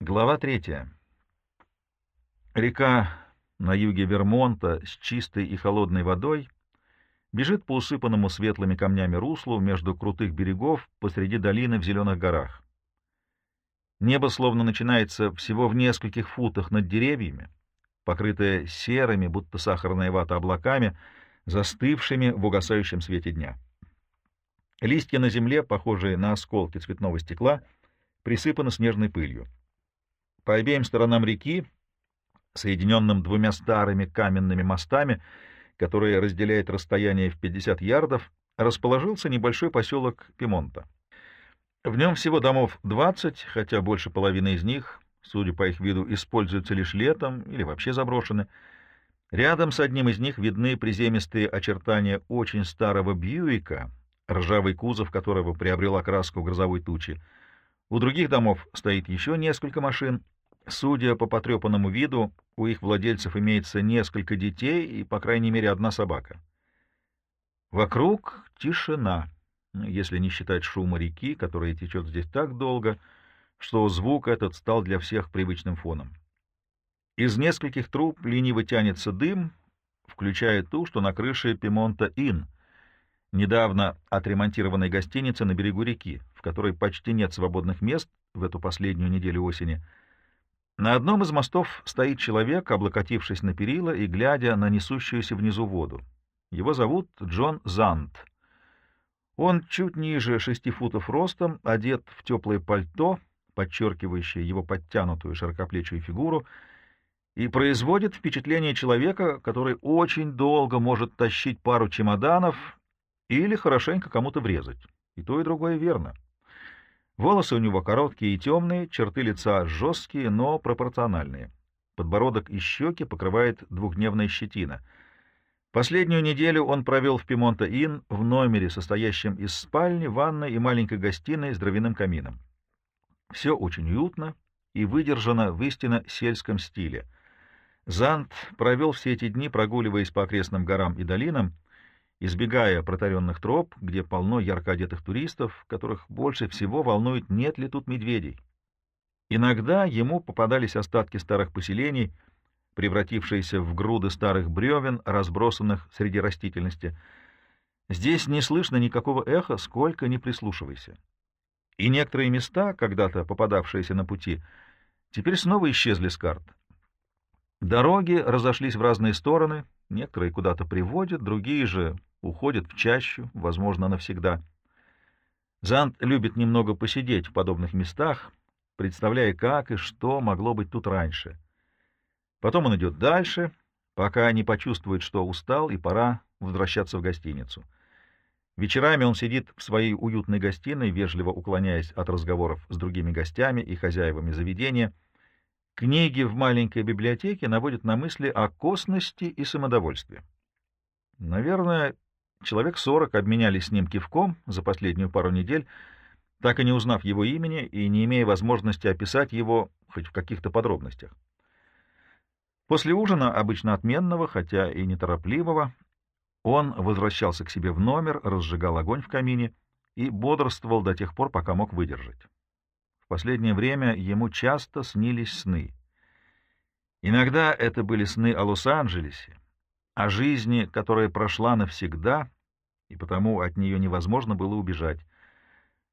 Глава третья. Река на юге Вермонта с чистой и холодной водой бежит по усыпанному светлыми камнями руслу между крутых берегов посреди долины в зеленых горах. Небо словно начинается всего в нескольких футах над деревьями, покрытое серыми, будто сахарная вата, облаками, застывшими в угасающем свете дня. Листья на земле, похожие на осколки цветного стекла, присыпаны снежной пылью. По обеим сторонам реки, соединенным двумя старыми каменными мостами, которые разделяют расстояние в 50 ярдов, расположился небольшой поселок Пимонта. В нем всего домов 20, хотя больше половины из них, судя по их виду, используются лишь летом или вообще заброшены. Рядом с одним из них видны приземистые очертания очень старого Бьюика, ржавый кузов которого приобрел окраску грозовой тучи. У других домов стоит еще несколько машин, Судя по потрепанному виду, у их владельцев имеется несколько детей и, по крайней мере, одна собака. Вокруг тишина, если не считать шума реки, которая течет здесь так долго, что звук этот стал для всех привычным фоном. Из нескольких труб лениво тянется дым, включая ту, что на крыше Пимонта Ин, недавно отремонтированной гостиницы на берегу реки, в которой почти нет свободных мест в эту последнюю неделю осени — на одном из мостов стоит человек, облокотившись на перила и глядя на несущуюся внизу воду. Его зовут Джон Зант. Он чуть ниже шести футов ростом, одет в теплое пальто, подчеркивающее его подтянутую широкоплечую фигуру, и производит впечатление человека, который очень долго может тащить пару чемоданов или хорошенько кому-то врезать. И то, и другое верно. Волосы у него короткие и темные, черты лица жесткие, но пропорциональные. Подбородок и щеки покрывает двухдневная щетина. Последнюю неделю он провел в Пимонта-Ин в номере, состоящем из спальни, ванной и маленькой гостиной с дровяным камином. Все очень уютно и выдержано в истинно сельском стиле. Зант провел все эти дни, прогуливаясь по окрестным горам и долинам, избегая протаренных троп, где полно ярко одетых туристов, которых больше всего волнует, нет ли тут медведей. Иногда ему попадались остатки старых поселений, превратившиеся в груды старых бревен, разбросанных среди растительности. Здесь не слышно никакого эха, сколько ни прислушивайся. И некоторые места, когда-то попадавшиеся на пути, теперь снова исчезли с карт. Дороги разошлись в разные стороны, некоторые куда-то приводят, другие же уходят в чащу, возможно, навсегда. Зант любит немного посидеть в подобных местах, представляя, как и что могло быть тут раньше. Потом он идет дальше, пока не почувствует, что устал, и пора возвращаться в гостиницу. Вечерами он сидит в своей уютной гостиной, вежливо уклоняясь от разговоров с другими гостями и хозяевами заведения. Книги в маленькой библиотеке наводят на мысли о косности и самодовольстве. Наверное, Человек сорок обменялись с ним кивком за последнюю пару недель, так и не узнав его имени и не имея возможности описать его хоть в каких-то подробностях. После ужина, обычно отменного, хотя и неторопливого, он возвращался к себе в номер, разжигал огонь в камине и бодрствовал до тех пор, пока мог выдержать. В последнее время ему часто снились сны. Иногда это были сны о Лос-Анджелесе, о жизни, которая прошла навсегда, и потому от нее невозможно было убежать.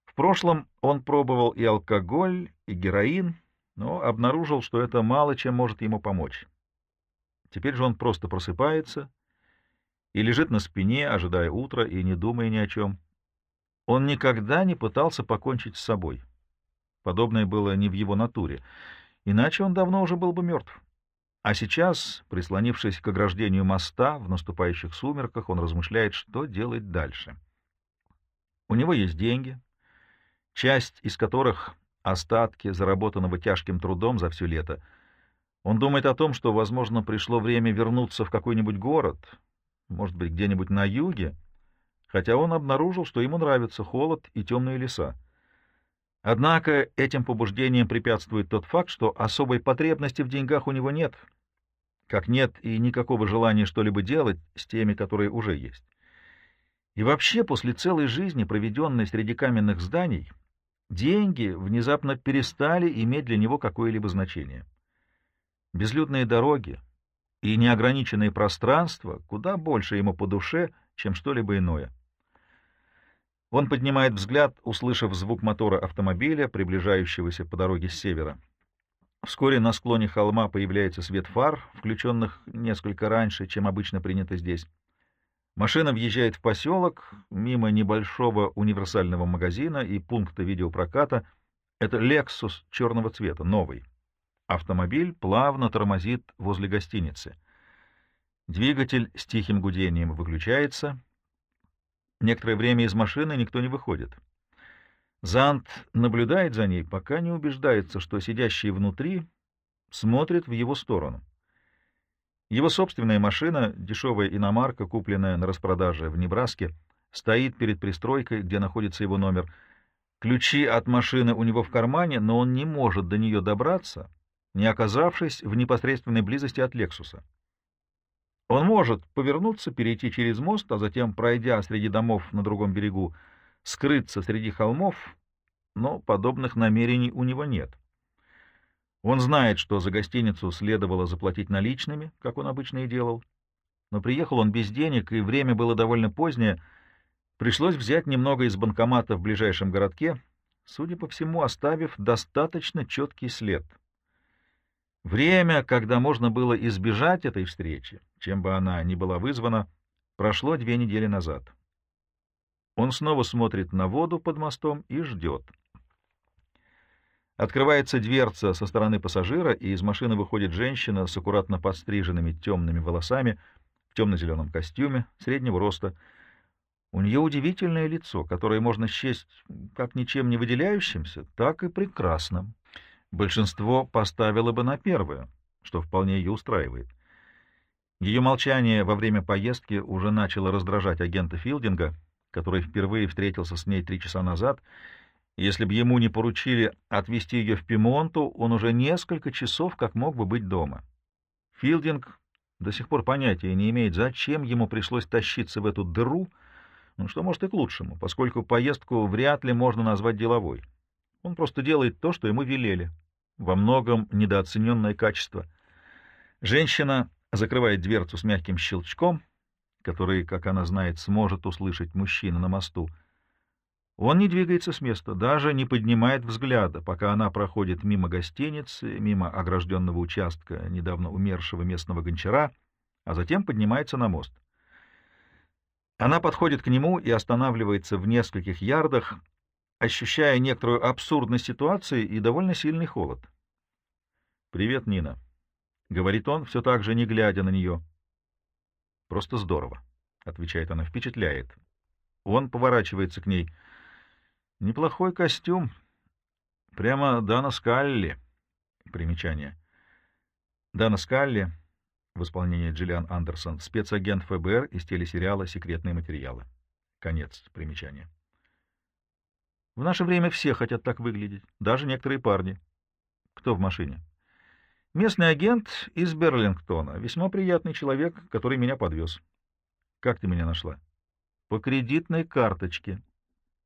В прошлом он пробовал и алкоголь, и героин, но обнаружил, что это мало чем может ему помочь. Теперь же он просто просыпается и лежит на спине, ожидая утра и не думая ни о чем. Он никогда не пытался покончить с собой. Подобное было не в его натуре, иначе он давно уже был бы мертв. А сейчас, прислонившись к ограждению моста в наступающих сумерках, он размышляет, что делать дальше. У него есть деньги, часть из которых — остатки, заработанного тяжким трудом за все лето. Он думает о том, что, возможно, пришло время вернуться в какой-нибудь город, может быть, где-нибудь на юге, хотя он обнаружил, что ему нравится холод и темные леса. Однако этим побуждением препятствует тот факт, что особой потребности в деньгах у него нет — как нет и никакого желания что-либо делать с теми, которые уже есть. И вообще, после целой жизни, проведенной среди каменных зданий, деньги внезапно перестали иметь для него какое-либо значение. Безлюдные дороги и неограниченные пространства куда больше ему по душе, чем что-либо иное. Он поднимает взгляд, услышав звук мотора автомобиля, приближающегося по дороге с севера. Вскоре на склоне холма появляется свет фар, включенных несколько раньше, чем обычно принято здесь. Машина въезжает в поселок, мимо небольшого универсального магазина и пункта видеопроката. Это «Лексус» черного цвета, новый. Автомобиль плавно тормозит возле гостиницы. Двигатель с тихим гудением выключается. Некоторое время из машины никто не выходит. Зант наблюдает за ней, пока не убеждается, что сидящие внутри смотрят в его сторону. Его собственная машина, дешевая иномарка, купленная на распродаже в Небраске, стоит перед пристройкой, где находится его номер. Ключи от машины у него в кармане, но он не может до нее добраться, не оказавшись в непосредственной близости от Лексуса. Он может повернуться, перейти через мост, а затем, пройдя среди домов на другом берегу, скрыться среди холмов, но подобных намерений у него нет. Он знает, что за гостиницу следовало заплатить наличными, как он обычно и делал. Но приехал он без денег, и время было довольно позднее. Пришлось взять немного из банкомата в ближайшем городке, судя по всему, оставив достаточно четкий след. Время, когда можно было избежать этой встречи, чем бы она ни была вызвана, прошло две недели назад. Он снова смотрит на воду под мостом и ждет. Открывается дверца со стороны пассажира, и из машины выходит женщина с аккуратно подстриженными темными волосами в темно-зеленом костюме, среднего роста. У нее удивительное лицо, которое можно счесть как ничем не выделяющимся, так и прекрасным. Большинство поставило бы на первое, что вполне ее устраивает. Ее молчание во время поездки уже начало раздражать агента Филдинга — который впервые встретился с ней три часа назад. Если бы ему не поручили отвезти ее в Пимонту, он уже несколько часов как мог бы быть дома. Филдинг до сих пор понятия не имеет, зачем ему пришлось тащиться в эту дыру, ну, что может и к лучшему, поскольку поездку вряд ли можно назвать деловой. Он просто делает то, что ему велели. Во многом недооцененное качество. Женщина закрывает дверцу с мягким щелчком — который, как она знает, сможет услышать мужчина на мосту. Он не двигается с места, даже не поднимает взгляда, пока она проходит мимо гостиницы, мимо огражденного участка недавно умершего местного гончара, а затем поднимается на мост. Она подходит к нему и останавливается в нескольких ярдах, ощущая некоторую абсурдность ситуации и довольно сильный холод. «Привет, Нина», — говорит он, все так же не глядя на нее. — Просто здорово, — отвечает она, — впечатляет. Он поворачивается к ней. — Неплохой костюм. Прямо Дана Скалли. Примечание. Дана Скалли в исполнении Джиллиан Андерсон, спецагент ФБР из телесериала «Секретные материалы». Конец примечания. В наше время все хотят так выглядеть, даже некоторые парни. Кто в машине? — Местный агент из Берлингтона, весьма приятный человек, который меня подвез. Как ты меня нашла? По кредитной карточке.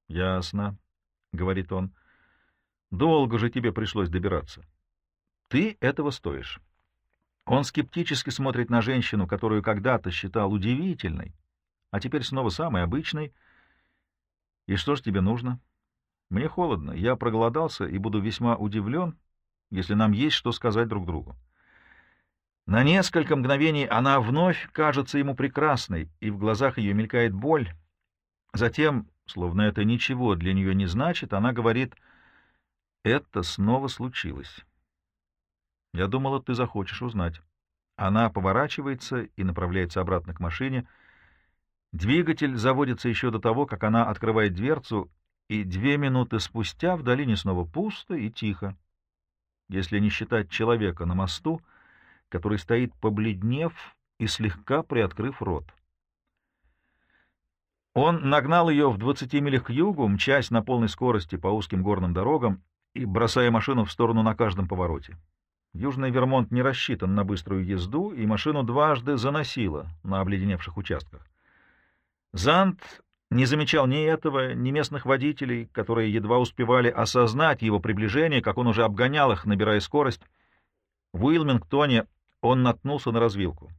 Ясно, говорит он. Долго же тебе пришлось добираться. Ты этого стоишь. Он скептически смотрит на женщину, которую когда-то считал удивительной, а теперь снова самой обычной. И что ж тебе нужно? Мне холодно, я проголодался и буду весьма удивлен, если нам есть что сказать друг другу. На несколько мгновений она вновь кажется ему прекрасной, и в глазах ее мелькает боль. Затем, словно это ничего для нее не значит, она говорит, «Это снова случилось. Я думала, ты захочешь узнать». Она поворачивается и направляется обратно к машине. Двигатель заводится еще до того, как она открывает дверцу, и две минуты спустя в долине снова пусто и тихо если не считать человека на мосту, который стоит побледнев и слегка приоткрыв рот. Он нагнал ее в двадцати милях к югу, мчась на полной скорости по узким горным дорогам и бросая машину в сторону на каждом повороте. Южный Вермонт не рассчитан на быструю езду, и машину дважды заносило на обледеневших участках. Зант не замечал ни этого, ни местных водителей, которые едва успевали осознать его приближение, как он уже обгонял их, набирая скорость. В Уилмингтоне он наткнулся на развилку.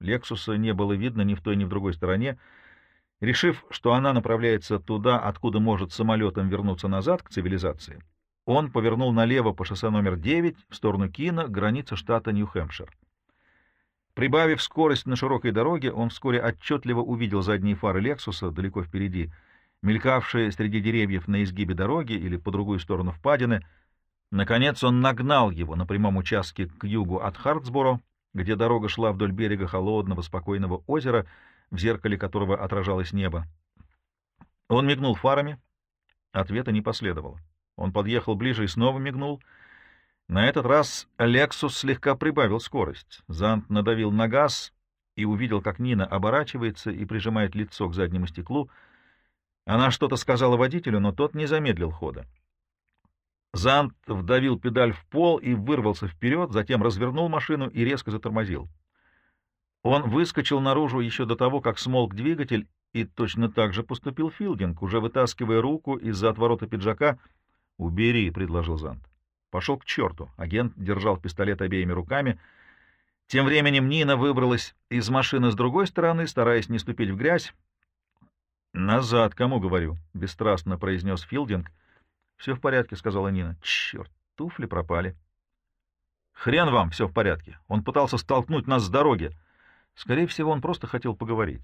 Лексуса не было видно ни в той, ни в другой стороне. Решив, что она направляется туда, откуда может самолетом вернуться назад, к цивилизации, он повернул налево по шоссе номер 9 в сторону Кина, границы штата Нью-Хэмпшир. Прибавив скорость на широкой дороге, он вскоре отчетливо увидел задние фары Лексуса далеко впереди, мелькавшие среди деревьев на изгибе дороги или по другую сторону впадины. Наконец он нагнал его на прямом участке к югу от Хартсборо, где дорога шла вдоль берега холодного, спокойного озера, в зеркале которого отражалось небо. Он мигнул фарами. Ответа не последовало. Он подъехал ближе и снова мигнул. На этот раз Лексус слегка прибавил скорость. Зант надавил на газ и увидел, как Нина оборачивается и прижимает лицо к заднему стеклу. Она что-то сказала водителю, но тот не замедлил хода. Зант вдавил педаль в пол и вырвался вперед, затем развернул машину и резко затормозил. Он выскочил наружу еще до того, как смолк двигатель, и точно так же поступил Филдинг, уже вытаскивая руку из-за отворота пиджака. «Убери», — предложил Зант. Пошел к черту. Агент держал пистолет обеими руками. Тем временем Нина выбралась из машины с другой стороны, стараясь не ступить в грязь. «Назад, кому говорю?» — бесстрастно произнес Филдинг —— Все в порядке, — сказала Нина. — Черт, туфли пропали. — Хрен вам, все в порядке. Он пытался столкнуть нас с дороги. Скорее всего, он просто хотел поговорить.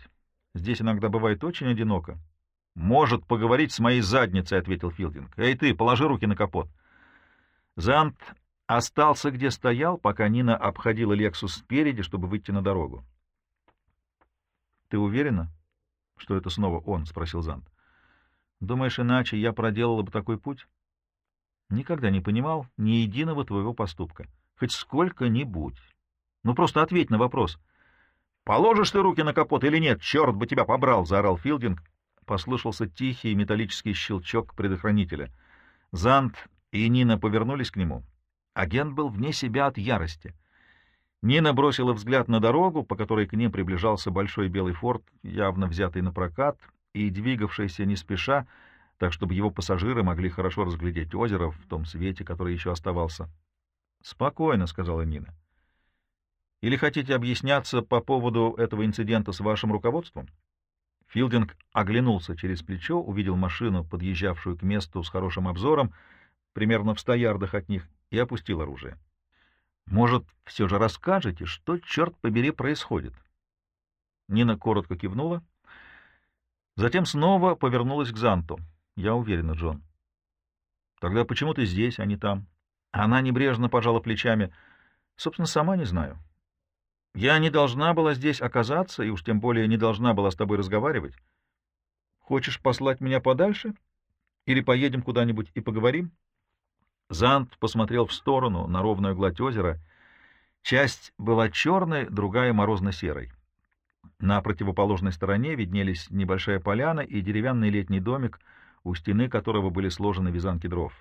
Здесь иногда бывает очень одиноко. — Может поговорить с моей задницей, — ответил Филдинг. — Эй ты, положи руки на капот. Зант остался где стоял, пока Нина обходила Лексус спереди, чтобы выйти на дорогу. — Ты уверена, что это снова он? — спросил Зант. Думаешь, иначе я проделала бы такой путь? Никогда не понимал ни единого твоего поступка. Хоть сколько-нибудь. Ну, просто ответь на вопрос. «Положишь ты руки на капот или нет? Черт бы тебя побрал!» — заорал Филдинг. Послышался тихий металлический щелчок предохранителя. Зант и Нина повернулись к нему. Агент был вне себя от ярости. Нина бросила взгляд на дорогу, по которой к ним приближался большой белый форт, явно взятый на прокат, и двигавшийся не спеша, так чтобы его пассажиры могли хорошо разглядеть озеро в том свете, который еще оставался. — Спокойно, — сказала Нина. — Или хотите объясняться по поводу этого инцидента с вашим руководством? Филдинг оглянулся через плечо, увидел машину, подъезжавшую к месту с хорошим обзором, примерно в ста ярдах от них, и опустил оружие. — Может, все же расскажете, что, черт побери, происходит? Нина коротко кивнула — Затем снова повернулась к Занту. «Я уверена, Джон». «Тогда почему ты здесь, а не там?» Она небрежно пожала плечами. «Собственно, сама не знаю. Я не должна была здесь оказаться, и уж тем более не должна была с тобой разговаривать. Хочешь послать меня подальше? Или поедем куда-нибудь и поговорим?» Зант посмотрел в сторону, на ровную гладь озера. Часть была черной, другая — морозно-серой. На противоположной стороне виднелись небольшая поляна и деревянный летний домик, у стены которого были сложены вязанки дров.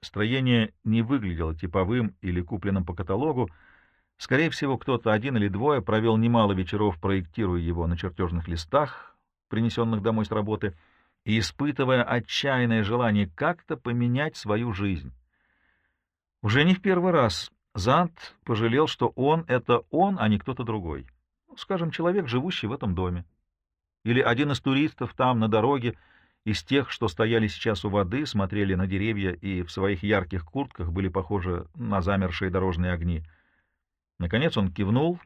Строение не выглядело типовым или купленным по каталогу. Скорее всего, кто-то один или двое провел немало вечеров, проектируя его на чертежных листах, принесенных домой с работы, и испытывая отчаянное желание как-то поменять свою жизнь. Уже не в первый раз Зант пожалел, что он — это он, а не кто-то другой скажем, человек, живущий в этом доме. Или один из туристов там, на дороге, из тех, что стояли сейчас у воды, смотрели на деревья и в своих ярких куртках были похожи на замершие дорожные огни. Наконец он кивнул.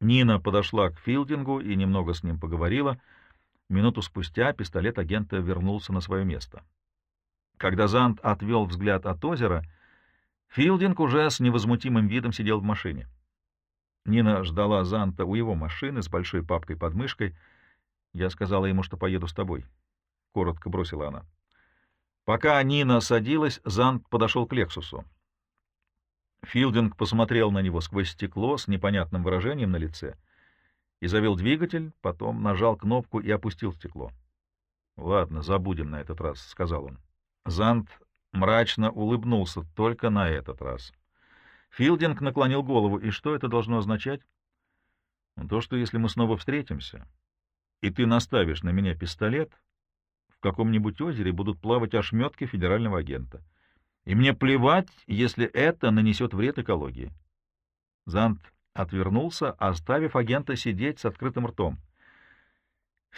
Нина подошла к Филдингу и немного с ним поговорила. Минуту спустя пистолет агента вернулся на свое место. Когда Зант отвел взгляд от озера, Филдинг уже с невозмутимым видом сидел в машине. Нина ждала Занта у его машины с большой папкой под мышкой. Я сказала ему, что поеду с тобой. Коротко бросила она. Пока Нина садилась, Зант подошел к Лексусу. Филдинг посмотрел на него сквозь стекло с непонятным выражением на лице и завел двигатель, потом нажал кнопку и опустил стекло. — Ладно, забудем на этот раз, — сказал он. Зант мрачно улыбнулся только на этот раз. Филдинг наклонил голову. И что это должно означать? То, что если мы снова встретимся, и ты наставишь на меня пистолет, в каком-нибудь озере будут плавать ошметки федерального агента. И мне плевать, если это нанесет вред экологии. Зант отвернулся, оставив агента сидеть с открытым ртом.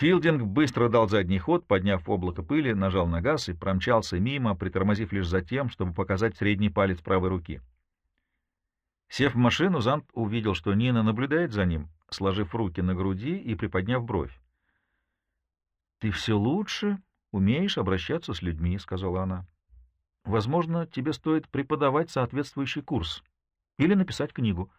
Филдинг быстро дал задний ход, подняв облако пыли, нажал на газ и промчался мимо, притормозив лишь за тем, чтобы показать средний палец правой руки. Сев в машину, Зант увидел, что Нина наблюдает за ним, сложив руки на груди и приподняв бровь. — Ты все лучше умеешь обращаться с людьми, — сказала она. — Возможно, тебе стоит преподавать соответствующий курс или написать книгу.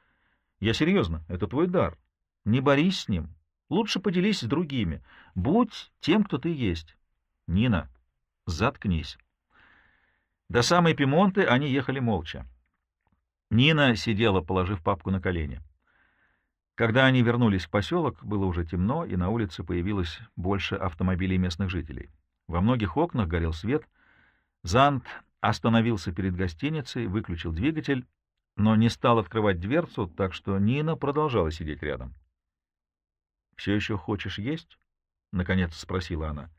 Я серьезно, это твой дар. Не борись с ним, Лучше поделись с другими. Будь тем, кто ты есть. Нина, заткнись. До самой Пимонты они ехали молча. Нина сидела, положив папку на колени. Когда они вернулись в поселок, было уже темно, и на улице появилось больше автомобилей местных жителей. Во многих окнах горел свет. Зант остановился перед гостиницей, выключил двигатель, но не стал открывать дверцу, так что Нина продолжала сидеть рядом. Все еще хочешь есть? — наконец спросила она.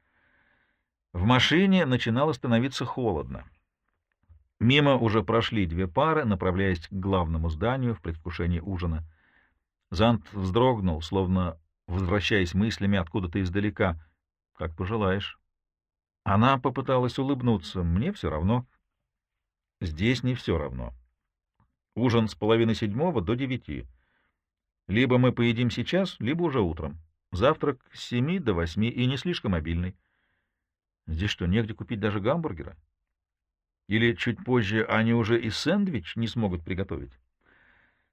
В машине начинало становиться холодно. Мимо уже прошли две пары, направляясь к главному зданию в предвкушении ужина. Зант вздрогнул, словно возвращаясь мыслями откуда-то издалека. — Как пожелаешь. Она попыталась улыбнуться. Мне все равно. Здесь не все равно. Ужин с половины седьмого до девяти. Либо мы поедим сейчас, либо уже утром. Завтрак с семи до восьми и не слишком обильный. Здесь что, негде купить даже гамбургера? Или чуть позже они уже и сэндвич не смогут приготовить?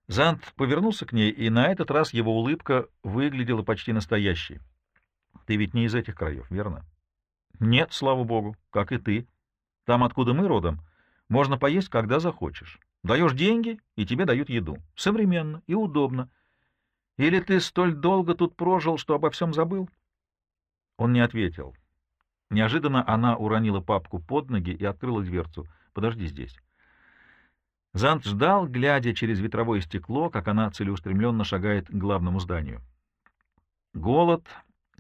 Зант повернулся к ней, и на этот раз его улыбка выглядела почти настоящей. Ты ведь не из этих краев, верно? Нет, слава богу, как и ты. Там, откуда мы родом, можно поесть, когда захочешь. Даешь деньги, и тебе дают еду. Современно и удобно. Или ты столь долго тут прожил, что обо всем забыл? Он не ответил. Неожиданно она уронила папку под ноги и открыла дверцу. «Подожди здесь». Зант ждал, глядя через ветровое стекло, как она целеустремленно шагает к главному зданию. Голод,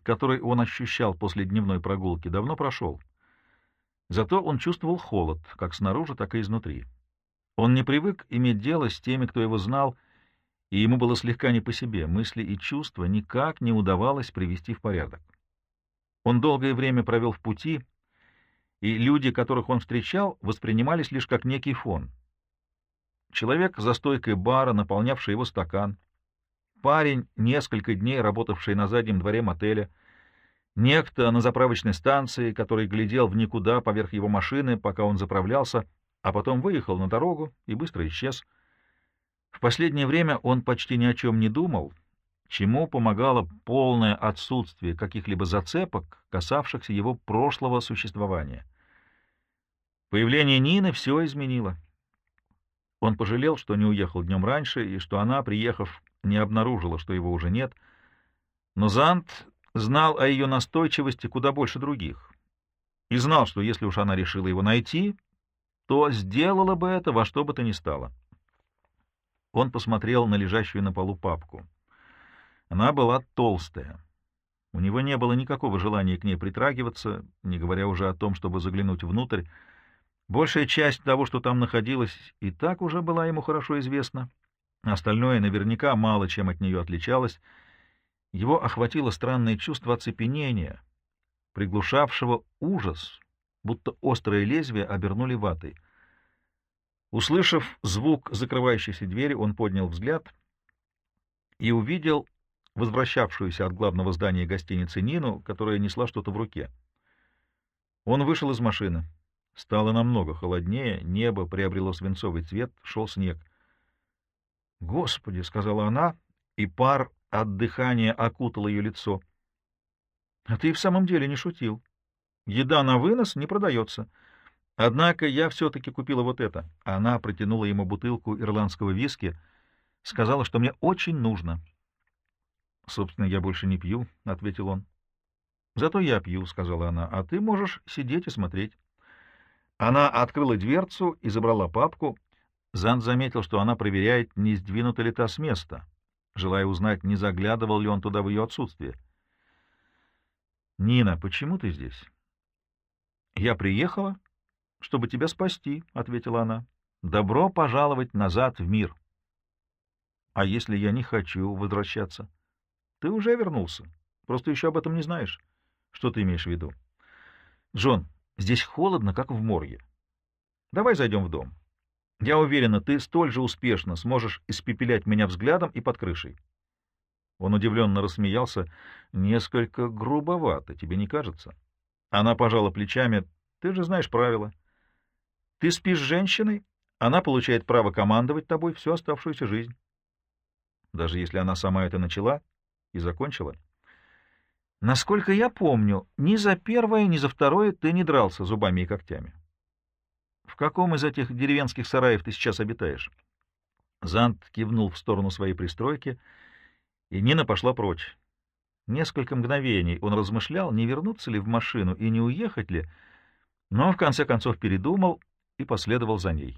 который он ощущал после дневной прогулки, давно прошел. Зато он чувствовал холод, как снаружи, так и изнутри. Он не привык иметь дело с теми, кто его знал, — и ему было слегка не по себе, мысли и чувства никак не удавалось привести в порядок. Он долгое время провел в пути, и люди, которых он встречал, воспринимались лишь как некий фон. Человек за стойкой бара, наполнявший его стакан, парень, несколько дней работавший на заднем дворе мотеля, некто на заправочной станции, который глядел в никуда поверх его машины, пока он заправлялся, а потом выехал на дорогу и быстро исчез — в последнее время он почти ни о чем не думал, чему помогало полное отсутствие каких-либо зацепок, касавшихся его прошлого существования. Появление Нины все изменило. Он пожалел, что не уехал днем раньше, и что она, приехав, не обнаружила, что его уже нет. Но Зант знал о ее настойчивости куда больше других. И знал, что если уж она решила его найти, то сделала бы это во что бы то ни стало. Он посмотрел на лежащую на полу папку. Она была толстая. У него не было никакого желания к ней притрагиваться, не говоря уже о том, чтобы заглянуть внутрь. Большая часть того, что там находилось, и так уже была ему хорошо известна. Остальное наверняка мало чем от нее отличалось. Его охватило странное чувство оцепенения, приглушавшего ужас, будто острое лезвие обернули ватой — Услышав звук закрывающейся двери, он поднял взгляд и увидел возвращавшуюся от главного здания гостиницы Нину, которая несла что-то в руке. Он вышел из машины. Стало намного холоднее, небо приобрело свинцовый цвет, шел снег. «Господи!» — сказала она, и пар от дыхания окутал ее лицо. «А ты в самом деле не шутил. Еда на вынос не продается». Однако я все-таки купила вот это. Она протянула ему бутылку ирландского виски, сказала, что мне очень нужно. — Собственно, я больше не пью, — ответил он. — Зато я пью, — сказала она, — а ты можешь сидеть и смотреть. Она открыла дверцу и забрала папку. Занд заметил, что она проверяет, не сдвинута ли та с места, желая узнать, не заглядывал ли он туда в ее отсутствие. Нина, почему ты здесь? Я приехала, чтобы тебя спасти, — ответила она. Добро пожаловать назад в мир. А если я не хочу возвращаться? Ты уже вернулся. Просто еще об этом не знаешь. Что ты имеешь в виду? Джон, здесь холодно, как в морге. Давай зайдем в дом. Я уверена, ты столь же успешно сможешь испепелять меня взглядом и под крышей. Он удивленно рассмеялся. Несколько грубовато, тебе не кажется? Она пожала плечами. Ты же знаешь правила. Ты спишь с женщиной, она получает право командовать тобой всю оставшуюся жизнь. Даже если она сама это начала и закончила. Насколько я помню, ни за первое, ни за второе ты не дрался зубами и когтями. В каком из этих деревенских сараев ты сейчас обитаешь? Зант кивнул в сторону своей пристройки, и Нина пошла прочь. Несколько мгновений он размышлял, не вернуться ли в машину и не уехать ли, но в конце концов передумал и последовал за ней.